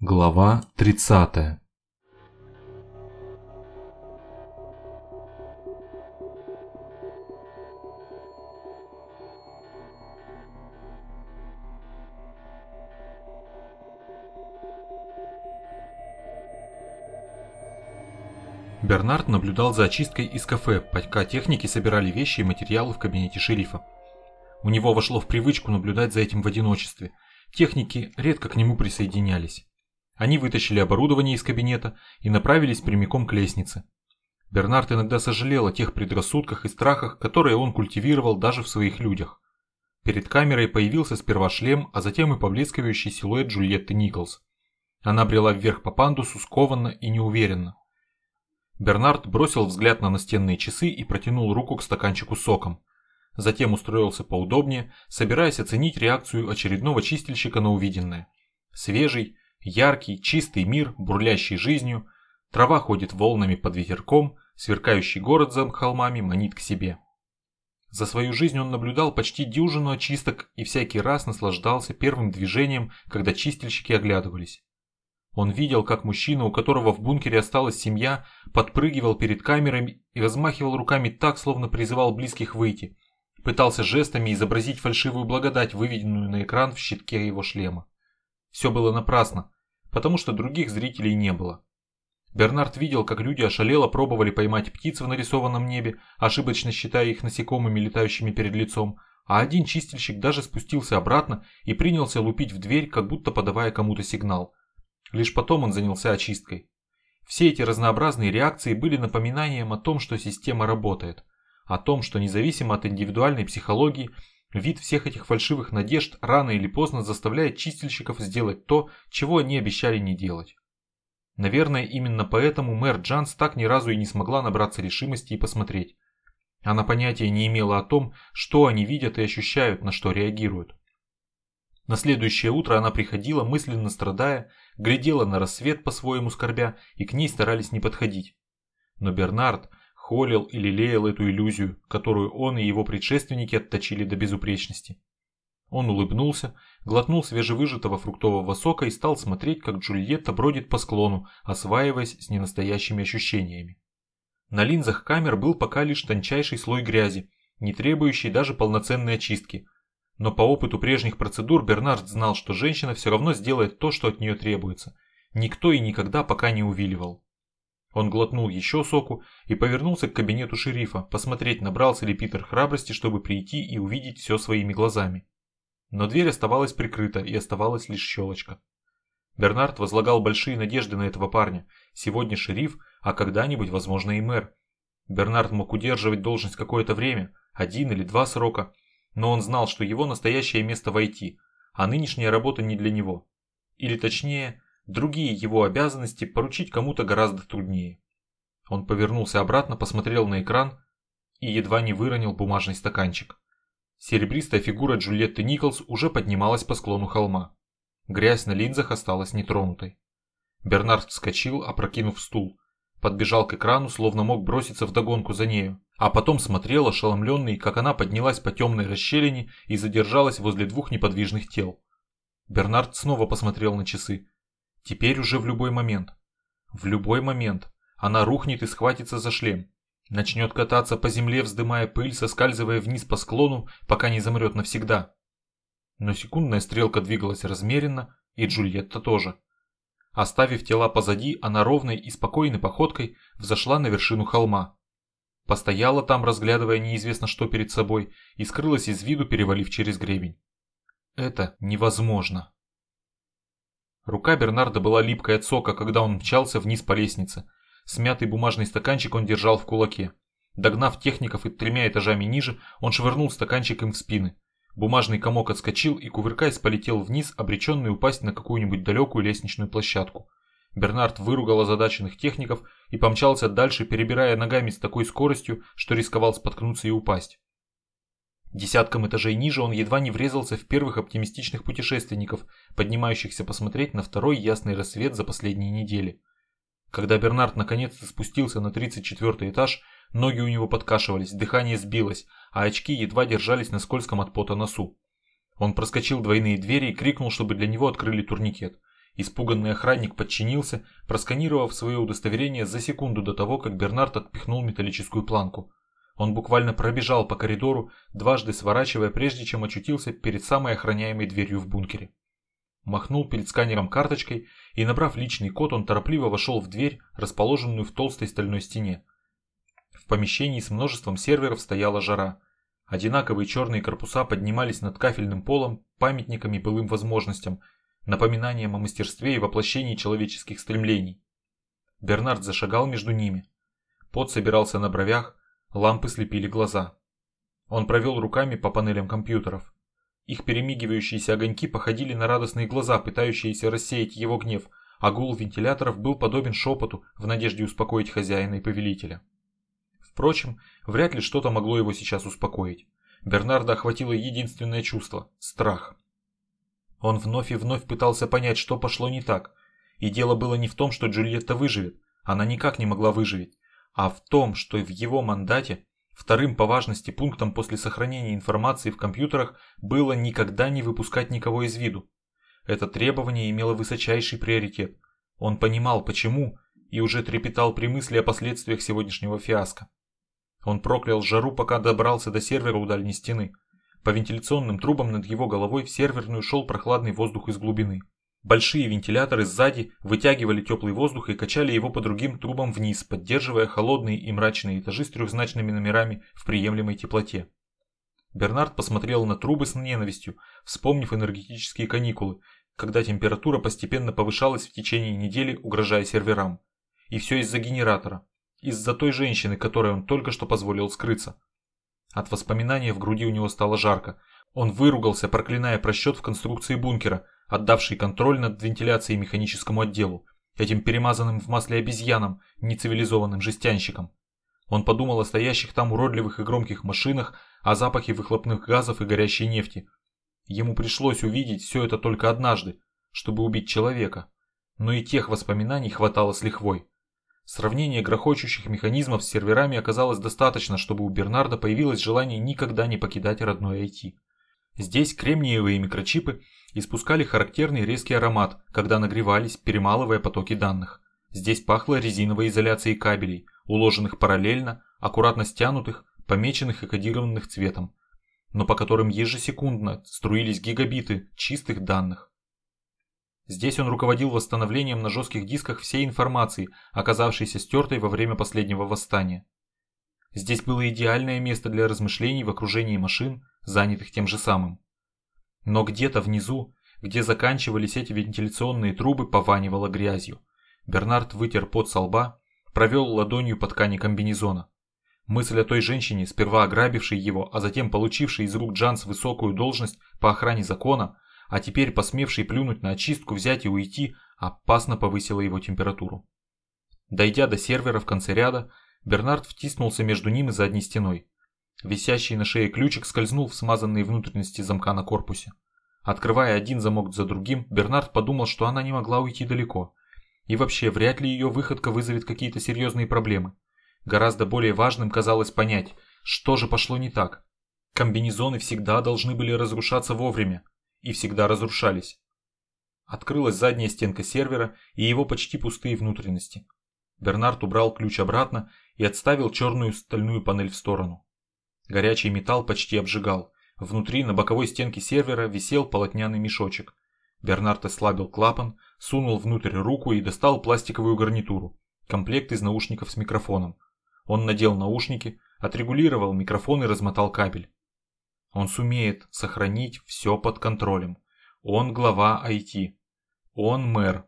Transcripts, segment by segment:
Глава 30 Бернард наблюдал за очисткой из кафе, пока техники собирали вещи и материалы в кабинете шерифа. У него вошло в привычку наблюдать за этим в одиночестве. Техники редко к нему присоединялись. Они вытащили оборудование из кабинета и направились прямиком к лестнице. Бернард иногда сожалел о тех предрассудках и страхах, которые он культивировал даже в своих людях. Перед камерой появился сперва шлем, а затем и поблескивающий силуэт Джульетты Николс. Она брела вверх по пандусу скованно и неуверенно. Бернард бросил взгляд на настенные часы и протянул руку к стаканчику соком. Затем устроился поудобнее, собираясь оценить реакцию очередного чистильщика на увиденное. Свежий, Яркий, чистый мир, бурлящий жизнью, трава ходит волнами под ветерком, сверкающий город за холмами манит к себе. За свою жизнь он наблюдал почти дюжину очисток и всякий раз наслаждался первым движением, когда чистильщики оглядывались. Он видел, как мужчина, у которого в бункере осталась семья, подпрыгивал перед камерами и размахивал руками так, словно призывал близких выйти. Пытался жестами изобразить фальшивую благодать, выведенную на экран в щитке его шлема. Все было напрасно, потому что других зрителей не было. Бернард видел, как люди ошалело пробовали поймать птиц в нарисованном небе, ошибочно считая их насекомыми, летающими перед лицом, а один чистильщик даже спустился обратно и принялся лупить в дверь, как будто подавая кому-то сигнал. Лишь потом он занялся очисткой. Все эти разнообразные реакции были напоминанием о том, что система работает, о том, что независимо от индивидуальной психологии, Вид всех этих фальшивых надежд рано или поздно заставляет чистильщиков сделать то, чего они обещали не делать. Наверное, именно поэтому мэр Джанс так ни разу и не смогла набраться решимости и посмотреть. Она понятия не имела о том, что они видят и ощущают, на что реагируют. На следующее утро она приходила, мысленно страдая, глядела на рассвет по-своему скорбя, и к ней старались не подходить. Но Бернард, холил и лелеял эту иллюзию, которую он и его предшественники отточили до безупречности. Он улыбнулся, глотнул свежевыжатого фруктового сока и стал смотреть, как Джульетта бродит по склону, осваиваясь с ненастоящими ощущениями. На линзах камер был пока лишь тончайший слой грязи, не требующий даже полноценной очистки. Но по опыту прежних процедур Бернард знал, что женщина все равно сделает то, что от нее требуется. Никто и никогда пока не увиливал. Он глотнул еще соку и повернулся к кабинету шерифа, посмотреть, набрался ли Питер храбрости, чтобы прийти и увидеть все своими глазами. Но дверь оставалась прикрыта и оставалась лишь щелочка. Бернард возлагал большие надежды на этого парня. Сегодня шериф, а когда-нибудь, возможно, и мэр. Бернард мог удерживать должность какое-то время, один или два срока, но он знал, что его настоящее место в IT, а нынешняя работа не для него. Или точнее, Другие его обязанности поручить кому-то гораздо труднее. Он повернулся обратно, посмотрел на экран и едва не выронил бумажный стаканчик. Серебристая фигура Джульетты Николс уже поднималась по склону холма. Грязь на линзах осталась нетронутой. Бернард вскочил, опрокинув стул. Подбежал к экрану, словно мог броситься в догонку за нею. А потом смотрел, ошеломленный, как она поднялась по темной расщелине и задержалась возле двух неподвижных тел. Бернард снова посмотрел на часы. Теперь уже в любой момент. В любой момент. Она рухнет и схватится за шлем. Начнет кататься по земле, вздымая пыль, соскальзывая вниз по склону, пока не замрет навсегда. Но секундная стрелка двигалась размеренно, и Джульетта тоже. Оставив тела позади, она ровной и спокойной походкой взошла на вершину холма. Постояла там, разглядывая неизвестно что перед собой, и скрылась из виду, перевалив через гребень. Это невозможно. Рука Бернарда была липкой от сока, когда он мчался вниз по лестнице. Смятый бумажный стаканчик он держал в кулаке. Догнав техников и тремя этажами ниже, он швырнул стаканчик им в спины. Бумажный комок отскочил и, кувыркаясь, полетел вниз, обреченный упасть на какую-нибудь далекую лестничную площадку. Бернард выругал озадаченных техников и помчался дальше, перебирая ногами с такой скоростью, что рисковал споткнуться и упасть. Десятком этажей ниже он едва не врезался в первых оптимистичных путешественников, поднимающихся посмотреть на второй ясный рассвет за последние недели. Когда Бернард наконец-то спустился на 34 этаж, ноги у него подкашивались, дыхание сбилось, а очки едва держались на скользком от пота носу. Он проскочил двойные двери и крикнул, чтобы для него открыли турникет. Испуганный охранник подчинился, просканировав свое удостоверение за секунду до того, как Бернард отпихнул металлическую планку. Он буквально пробежал по коридору, дважды сворачивая, прежде чем очутился перед самой охраняемой дверью в бункере. Махнул перед сканером карточкой и, набрав личный код, он торопливо вошел в дверь, расположенную в толстой стальной стене. В помещении с множеством серверов стояла жара. Одинаковые черные корпуса поднимались над кафельным полом памятниками былым возможностям – напоминанием о мастерстве и воплощении человеческих стремлений. Бернард зашагал между ними. Пот собирался на бровях, лампы слепили глаза. Он провел руками по панелям компьютеров. Их перемигивающиеся огоньки походили на радостные глаза, пытающиеся рассеять его гнев, а гул вентиляторов был подобен шепоту в надежде успокоить хозяина и повелителя. Впрочем, вряд ли что-то могло его сейчас успокоить. Бернарда охватило единственное чувство – страх. Он вновь и вновь пытался понять, что пошло не так. И дело было не в том, что Джульетта выживет, она никак не могла выжить, а в том, что в его мандате вторым по важности пунктом после сохранения информации в компьютерах было никогда не выпускать никого из виду. Это требование имело высочайший приоритет. Он понимал, почему, и уже трепетал при мысли о последствиях сегодняшнего фиаско. Он проклял жару, пока добрался до сервера у дальней стены – по вентиляционным трубам над его головой в серверную шел прохладный воздух из глубины. Большие вентиляторы сзади вытягивали теплый воздух и качали его по другим трубам вниз, поддерживая холодные и мрачные этажи с трехзначными номерами в приемлемой теплоте. Бернард посмотрел на трубы с ненавистью, вспомнив энергетические каникулы, когда температура постепенно повышалась в течение недели, угрожая серверам. И все из-за генератора. Из-за той женщины, которой он только что позволил скрыться. От воспоминания в груди у него стало жарко. Он выругался, проклиная просчет в конструкции бункера, отдавший контроль над вентиляцией механическому отделу, этим перемазанным в масле обезьянам, нецивилизованным жестянщикам. Он подумал о стоящих там уродливых и громких машинах, о запахе выхлопных газов и горящей нефти. Ему пришлось увидеть все это только однажды, чтобы убить человека. Но и тех воспоминаний хватало с лихвой. Сравнение грохочущих механизмов с серверами оказалось достаточно, чтобы у Бернарда появилось желание никогда не покидать родной IT. Здесь кремниевые микрочипы испускали характерный резкий аромат, когда нагревались, перемалывая потоки данных. Здесь пахло резиновой изоляцией кабелей, уложенных параллельно, аккуратно стянутых, помеченных и кодированных цветом, но по которым ежесекундно струились гигабиты чистых данных. Здесь он руководил восстановлением на жестких дисках всей информации, оказавшейся стертой во время последнего восстания. Здесь было идеальное место для размышлений в окружении машин, занятых тем же самым. Но где-то внизу, где заканчивались эти вентиляционные трубы, пованивало грязью. Бернард вытер пот со лба, провел ладонью по ткани комбинезона. Мысль о той женщине, сперва ограбившей его, а затем получившей из рук Джанс высокую должность по охране закона, а теперь посмевший плюнуть на очистку, взять и уйти, опасно повысила его температуру. Дойдя до сервера в конце ряда, Бернард втиснулся между ним и задней стеной. Висящий на шее ключик скользнул в смазанные внутренности замка на корпусе. Открывая один замок за другим, Бернард подумал, что она не могла уйти далеко. И вообще, вряд ли ее выходка вызовет какие-то серьезные проблемы. Гораздо более важным казалось понять, что же пошло не так. Комбинезоны всегда должны были разрушаться вовремя, и всегда разрушались. Открылась задняя стенка сервера и его почти пустые внутренности. Бернард убрал ключ обратно и отставил черную стальную панель в сторону. Горячий металл почти обжигал. Внутри на боковой стенке сервера висел полотняный мешочек. Бернард ослабил клапан, сунул внутрь руку и достал пластиковую гарнитуру, комплект из наушников с микрофоном. Он надел наушники, отрегулировал микрофон и размотал кабель. Он сумеет сохранить все под контролем. Он глава IT. Он мэр.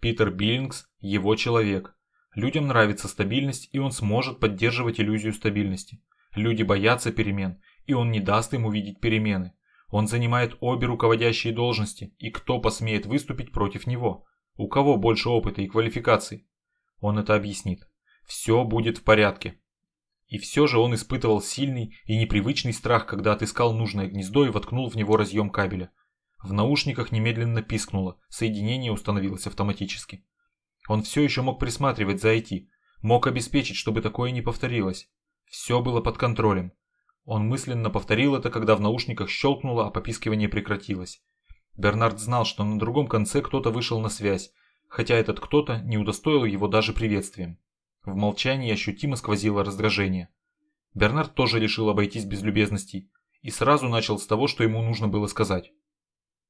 Питер Биллингс – его человек. Людям нравится стабильность, и он сможет поддерживать иллюзию стабильности. Люди боятся перемен, и он не даст им увидеть перемены. Он занимает обе руководящие должности, и кто посмеет выступить против него? У кого больше опыта и квалификаций? Он это объяснит. Все будет в порядке. И все же он испытывал сильный и непривычный страх, когда отыскал нужное гнездо и воткнул в него разъем кабеля. В наушниках немедленно пискнуло, соединение установилось автоматически. Он все еще мог присматривать за IT, мог обеспечить, чтобы такое не повторилось. Все было под контролем. Он мысленно повторил это, когда в наушниках щелкнуло, а попискивание прекратилось. Бернард знал, что на другом конце кто-то вышел на связь, хотя этот кто-то не удостоил его даже приветствием. В молчании ощутимо сквозило раздражение. Бернард тоже решил обойтись без любезностей и сразу начал с того, что ему нужно было сказать.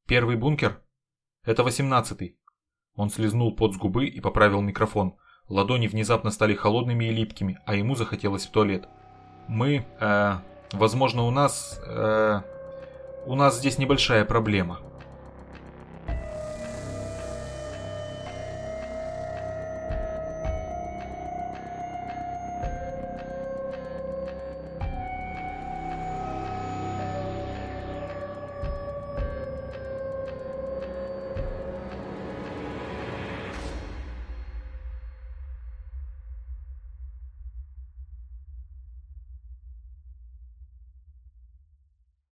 «Первый бункер? Это восемнадцатый». Он слезнул пот с губы и поправил микрофон. Ладони внезапно стали холодными и липкими, а ему захотелось в туалет. «Мы, э, возможно, у нас, э, у нас здесь небольшая проблема».